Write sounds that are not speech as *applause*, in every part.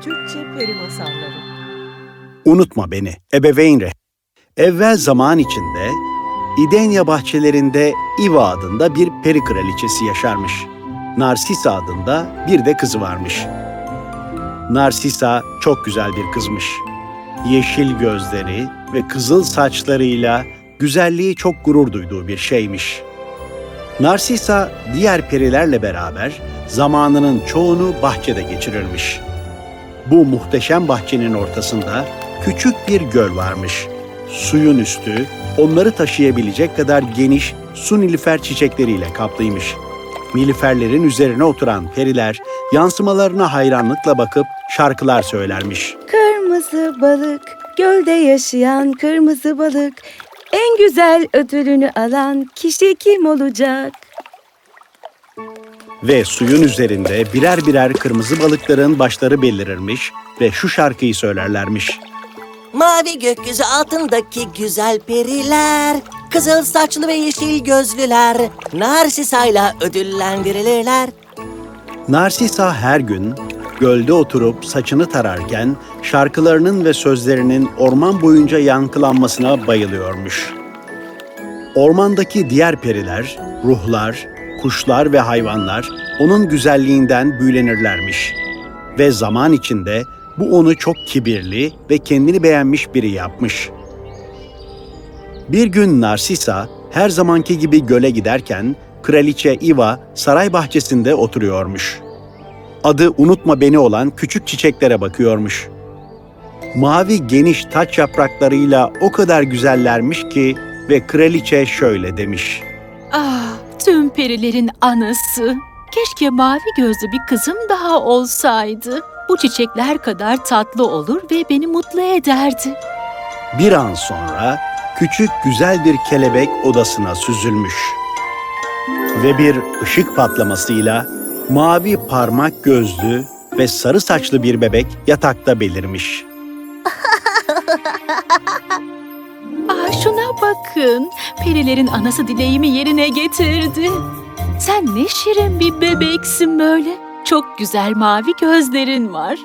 Türkçe Peri Masalları Unutma beni, ebeveyn reh. Evvel zaman içinde İdenya bahçelerinde İva adında bir peri kraliçesi yaşarmış. Narsisa adında bir de kızı varmış. Narsisa çok güzel bir kızmış. Yeşil gözleri ve kızıl saçlarıyla güzelliği çok gurur duyduğu bir şeymiş. Narsisa diğer perilerle beraber zamanının çoğunu bahçede geçirirmiş. Bu muhteşem bahçenin ortasında küçük bir göl varmış. Suyun üstü onları taşıyabilecek kadar geniş su nilüfer çiçekleriyle kaplıymış. Nilüferlerin üzerine oturan periler yansımalarına hayranlıkla bakıp şarkılar söylermiş. Kırmızı balık, gölde yaşayan kırmızı balık. En güzel ödülünü alan kişi kim olacak? Ve suyun üzerinde birer birer kırmızı balıkların başları belirirmiş ve şu şarkıyı söylerlermiş. Mavi gökyüzü altındaki güzel periler, kızıl saçlı ve yeşil gözlüler, Narsisa'yla ödüllendirilirler. Narsisa her gün gölde oturup saçını tararken şarkılarının ve sözlerinin orman boyunca yankılanmasına bayılıyormuş. Ormandaki diğer periler, ruhlar, kuşlar ve hayvanlar onun güzelliğinden büyülenirlermiş. Ve zaman içinde bu onu çok kibirli ve kendini beğenmiş biri yapmış. Bir gün Narsisa her zamanki gibi göle giderken Kraliçe Iva saray bahçesinde oturuyormuş. Adı unutma beni olan küçük çiçeklere bakıyormuş. Mavi geniş taç yapraklarıyla o kadar güzellermiş ki ve kraliçe şöyle demiş. Ah, tüm perilerin anası. Keşke mavi gözlü bir kızım daha olsaydı. Bu çiçekler kadar tatlı olur ve beni mutlu ederdi. Bir an sonra küçük güzel bir kelebek odasına süzülmüş. Ve bir ışık patlamasıyla mavi parmak gözlü ve sarı saçlı bir bebek yatakta belirmiş. *laughs* Ah, şuna bakın. Perilerin anası dileğimi yerine getirdi. Sen ne şirin bir bebeksin böyle. Çok güzel mavi gözlerin var.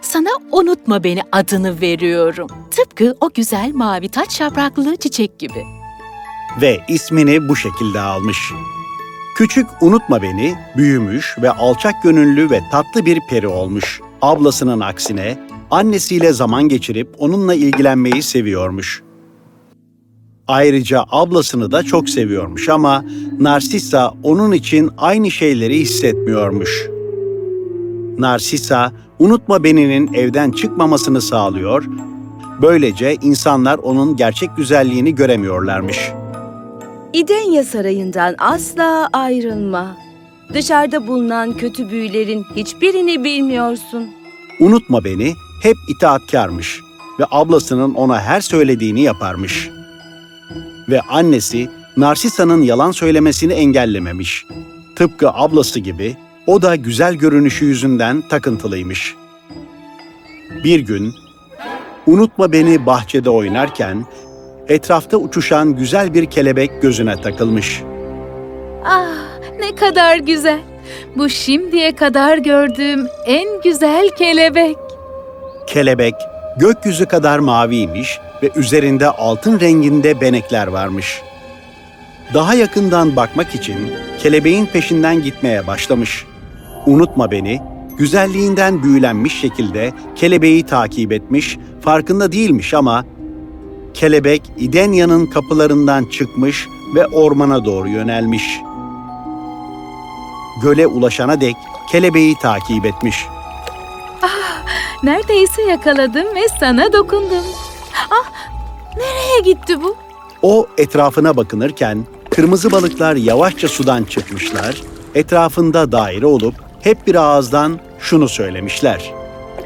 Sana unutma beni adını veriyorum. Tıpkı o güzel mavi taç yapraklı çiçek gibi. ve ismini bu şekilde almış. Küçük Unutma Beni büyümüş ve alçak gönüllü ve tatlı bir peri olmuş. Ablasının aksine annesiyle zaman geçirip onunla ilgilenmeyi seviyormuş. Ayrıca ablasını da çok seviyormuş ama Narsissa onun için aynı şeyleri hissetmiyormuş. Narsissa, Unutma Beni'nin evden çıkmamasını sağlıyor, böylece insanlar onun gerçek güzelliğini göremiyorlarmış. İdenya sarayından asla ayrılma. Dışarıda bulunan kötü büyülerin hiçbirini bilmiyorsun. Unutma beni hep itaatkarmış ve ablasının ona her söylediğini yaparmış. Ve annesi Narsisa'nın yalan söylemesini engellememiş. Tıpkı ablası gibi o da güzel görünüşü yüzünden takıntılıymış. Bir gün Unutma beni bahçede oynarken etrafta uçuşan güzel bir kelebek gözüne takılmış. Ah, ne kadar güzel. Bu şimdiye kadar gördüğüm en güzel kelebek. Kelebek gökyüzü kadar maviymiş ve üzerinde altın renginde benekler varmış. Daha yakından bakmak için kelebeğin peşinden gitmeye başlamış. Unutma beni, güzelliğinden büyülenmiş şekilde kelebeği takip etmiş, farkında değilmiş ama kelebek İdenya'nın kapılarından çıkmış ve ormana doğru yönelmiş. Göle ulaşana dek kelebeği takip etmiş. Neredeyse yakaladım ve sana dokundum. Nereye gitti bu? O etrafına bakınırken kırmızı balıklar yavaşça sudan çıkmışlar, etrafında daire olup hep bir ağızdan şunu söylemişler.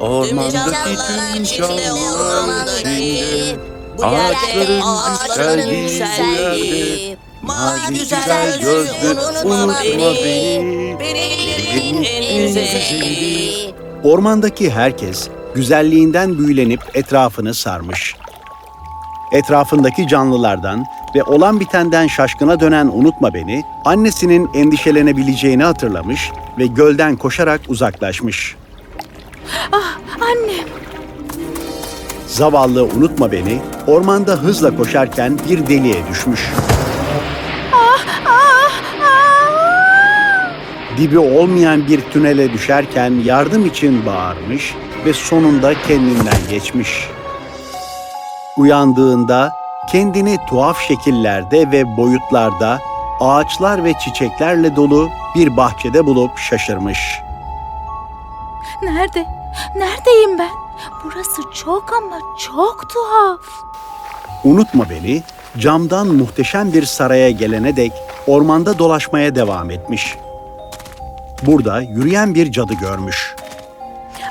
Ormandaki tüm canlılar içinde, ağaçların yükseldiği yerde, mavi güzel gözlü unutma beni, Perilerin en güzeli. Ormandaki herkes güzelliğinden büyülenip etrafını sarmış. Etrafındaki canlılardan ve olan bitenden şaşkına dönen Unutma Beni, annesinin endişelenebileceğini hatırlamış ve gölden koşarak uzaklaşmış. ah annem. Zavallı unutma beni, ormanda hızla koşarken bir deliğe düşmüş. Ah, ah. Dibi olmayan bir tünele düşerken yardım için bağırmış ve sonunda kendinden geçmiş. Uyandığında kendini tuhaf şekillerde ve boyutlarda ağaçlar ve çiçeklerle dolu bir bahçede bulup şaşırmış. Nerede? Neredeyim ben? Burası çok ama çok tuhaf. Unutma beni, camdan muhteşem bir saraya gelene dek ormanda dolaşmaya devam etmiş. Burada yürüyen bir cadı görmüş.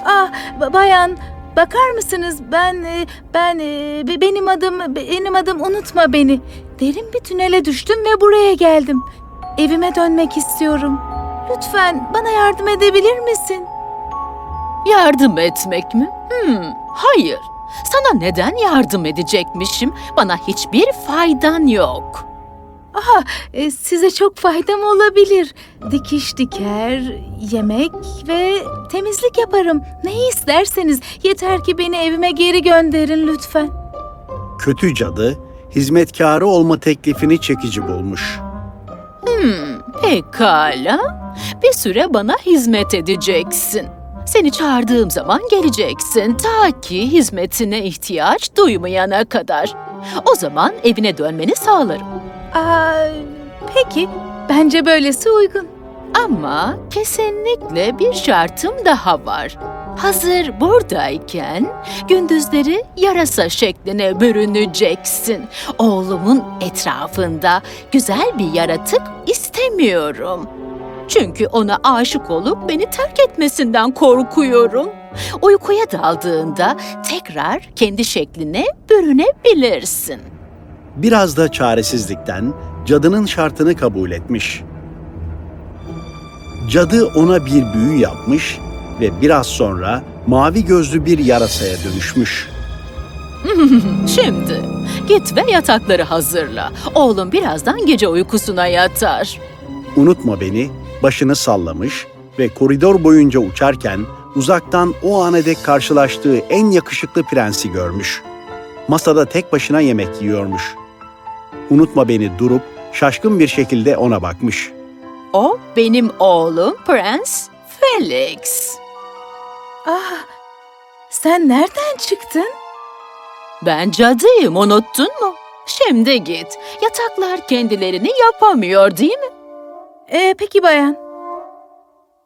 Ah ba- bayan bakar mısınız ben e, ben e, be- benim adım benim adım unutma beni. Derin bir tünele düştüm ve buraya geldim. Evime dönmek istiyorum. Lütfen bana yardım edebilir misin? Yardım etmek mi? Hmm, hayır. Sana neden yardım edecekmişim? Bana hiçbir faydan yok. Aha, e, size çok faydam olabilir. Dikiş diker, yemek ve temizlik yaparım. Ne isterseniz yeter ki beni evime geri gönderin lütfen. Kötü cadı, hizmetkarı olma teklifini çekici bulmuş. Hmm, pekala. Bir süre bana hizmet edeceksin. Seni çağırdığım zaman geleceksin ta ki hizmetine ihtiyaç duymayana kadar. O zaman evine dönmeni sağlarım. Aa, peki, bence böylesi uygun. Ama kesinlikle bir şartım daha var. Hazır buradayken gündüzleri yarasa şekline bürüneceksin. Oğlumun etrafında güzel bir yaratık istemiyorum. Çünkü ona aşık olup beni terk etmesinden korkuyorum. Uykuya daldığında tekrar kendi şekline bürünebilirsin. Biraz da çaresizlikten cadının şartını kabul etmiş. Cadı ona bir büyü yapmış ve biraz sonra mavi gözlü bir yarasaya dönüşmüş. *laughs* Şimdi git ve yatakları hazırla. Oğlum birazdan gece uykusuna yatar. Unutma beni, başını sallamış ve koridor boyunca uçarken uzaktan o ana dek karşılaştığı en yakışıklı prensi görmüş. Masada tek başına yemek yiyormuş. Unutma beni durup şaşkın bir şekilde ona bakmış. O benim oğlum Prens Felix. Ah, sen nereden çıktın? Ben cadıyım unuttun mu? Şimdi git. Yataklar kendilerini yapamıyor değil mi? Ee, peki bayan.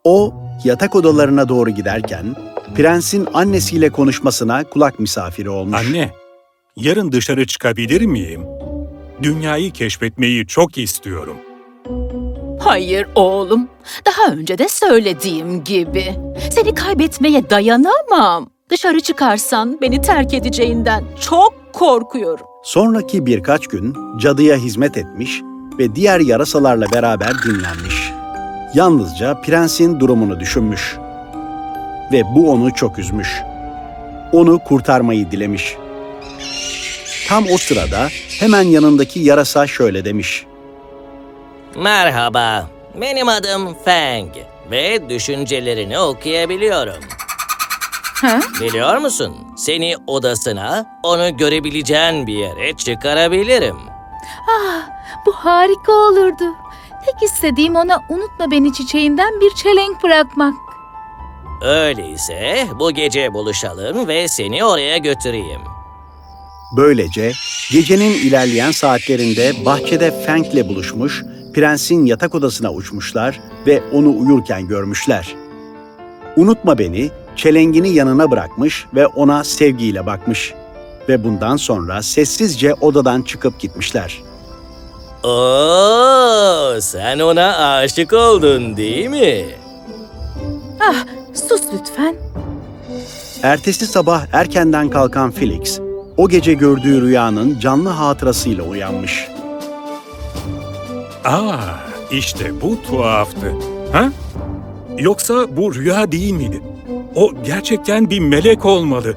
O yatak odalarına doğru giderken prensin annesiyle konuşmasına kulak misafiri olmuş. Anne, yarın dışarı çıkabilir miyim? Dünyayı keşfetmeyi çok istiyorum. Hayır oğlum. Daha önce de söylediğim gibi. Seni kaybetmeye dayanamam. Dışarı çıkarsan beni terk edeceğinden çok korkuyorum. Sonraki birkaç gün cadıya hizmet etmiş ve diğer yarasalarla beraber dinlenmiş. Yalnızca prensin durumunu düşünmüş. Ve bu onu çok üzmüş. Onu kurtarmayı dilemiş. Tam o sırada hemen yanındaki yarasa şöyle demiş. Merhaba, benim adım Feng ve düşüncelerini okuyabiliyorum. Ha? Biliyor musun? Seni odasına, onu görebileceğin bir yere çıkarabilirim. Ah, bu harika olurdu. Tek istediğim ona unutma beni çiçeğinden bir çelenk bırakmak. Öyleyse bu gece buluşalım ve seni oraya götüreyim. Böylece gecenin ilerleyen saatlerinde bahçede Feng'le buluşmuş, prensin yatak odasına uçmuşlar ve onu uyurken görmüşler. Unutma beni, çelengini yanına bırakmış ve ona sevgiyle bakmış. Ve bundan sonra sessizce odadan çıkıp gitmişler. Oo, sen ona aşık oldun değil mi? Ah, sus lütfen. Ertesi sabah erkenden kalkan Felix, o gece gördüğü rüyanın canlı hatırasıyla uyanmış. Aa, işte bu tuhaftı. Ha? Yoksa bu rüya değil miydi? O gerçekten bir melek olmalı.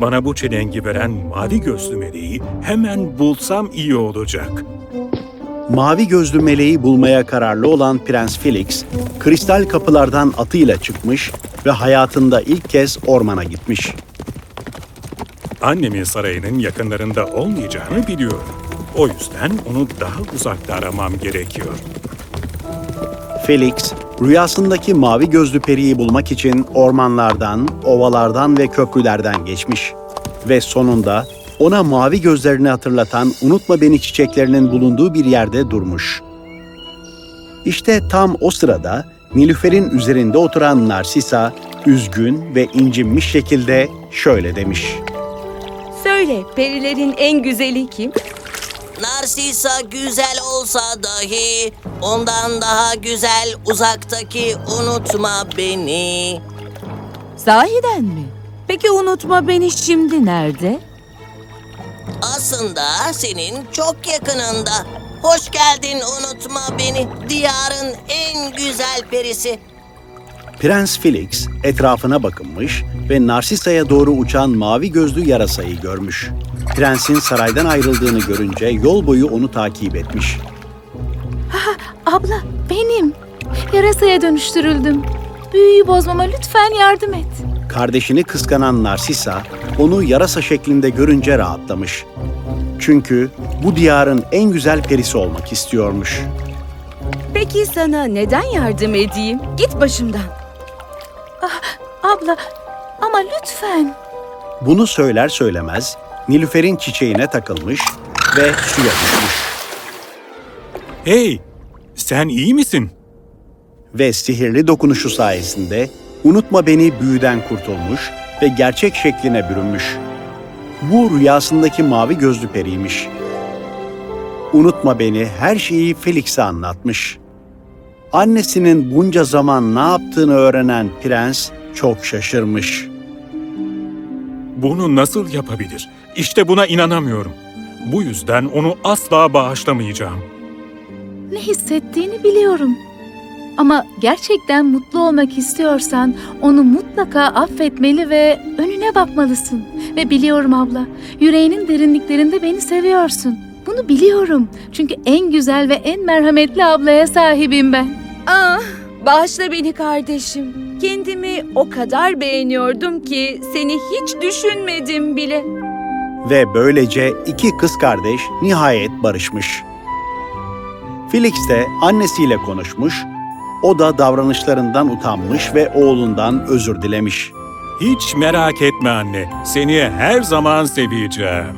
Bana bu çelengi veren mavi gözlü meleği hemen bulsam iyi olacak. Mavi gözlü meleği bulmaya kararlı olan Prens Felix, kristal kapılardan atıyla çıkmış ve hayatında ilk kez ormana gitmiş. Annemin sarayının yakınlarında olmayacağını biliyorum. O yüzden onu daha uzakta aramam gerekiyor. Felix, rüyasındaki mavi gözlü periyi bulmak için ormanlardan, ovalardan ve köprülerden geçmiş. Ve sonunda ona mavi gözlerini hatırlatan unutma beni çiçeklerinin bulunduğu bir yerde durmuş. İşte tam o sırada Nilüfer'in üzerinde oturan Narsisa, üzgün ve incinmiş şekilde şöyle demiş. Söyle, perilerin en güzeli kim? Narsisa güzel olsa dahi ondan daha güzel uzaktaki unutma beni. Sahiden mi? Peki unutma beni şimdi nerede? Aslında senin çok yakınında. Hoş geldin unutma beni. Diyarın en güzel perisi. Prens Felix etrafına bakınmış ve Narsisa'ya doğru uçan mavi gözlü yarasayı görmüş. Prensin saraydan ayrıldığını görünce yol boyu onu takip etmiş. Abla benim. Yarasaya dönüştürüldüm. Büyüyü bozmama lütfen yardım et. Kardeşini kıskanan Narsisa onu yarasa şeklinde görünce rahatlamış. Çünkü bu diyarın en güzel perisi olmak istiyormuş. Peki sana neden yardım edeyim? Git başımdan. Abla ama lütfen. Bunu söyler söylemez Nilüfer'in çiçeğine takılmış ve suya düşmüş. Hey, sen iyi misin? Ve sihirli dokunuşu sayesinde unutma beni büyüden kurtulmuş ve gerçek şekline bürünmüş. Bu rüyasındaki mavi gözlü periymiş. Unutma beni her şeyi Felix'e anlatmış. Annesinin bunca zaman ne yaptığını öğrenen prens çok şaşırmış. Bunu nasıl yapabilir? İşte buna inanamıyorum. Bu yüzden onu asla bağışlamayacağım. Ne hissettiğini biliyorum. Ama gerçekten mutlu olmak istiyorsan onu mutlaka affetmeli ve önüne bakmalısın. Ve biliyorum abla, yüreğinin derinliklerinde beni seviyorsun. Bunu biliyorum. Çünkü en güzel ve en merhametli ablaya sahibim ben. Ah, bağışla beni kardeşim. Kendimi o kadar beğeniyordum ki seni hiç düşünmedim bile. Ve böylece iki kız kardeş nihayet barışmış. Felix de annesiyle konuşmuş, o da davranışlarından utanmış ve oğlundan özür dilemiş. Hiç merak etme anne. Seni her zaman seveceğim.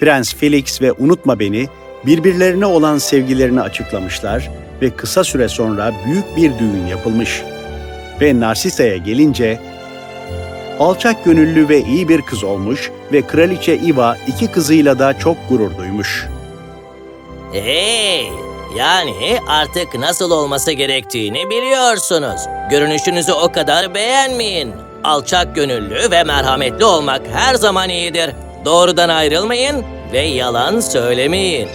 Prens Felix ve Unutma Beni birbirlerine olan sevgilerini açıklamışlar ve kısa süre sonra büyük bir düğün yapılmış. Ve Narsisa'ya gelince alçak gönüllü ve iyi bir kız olmuş ve kraliçe Iva iki kızıyla da çok gurur duymuş. Hey, yani artık nasıl olması gerektiğini biliyorsunuz. Görünüşünüzü o kadar beğenmeyin. Alçak gönüllü ve merhametli olmak her zaman iyidir. Doğrudan ayrılmayın ve yalan söylemeyin.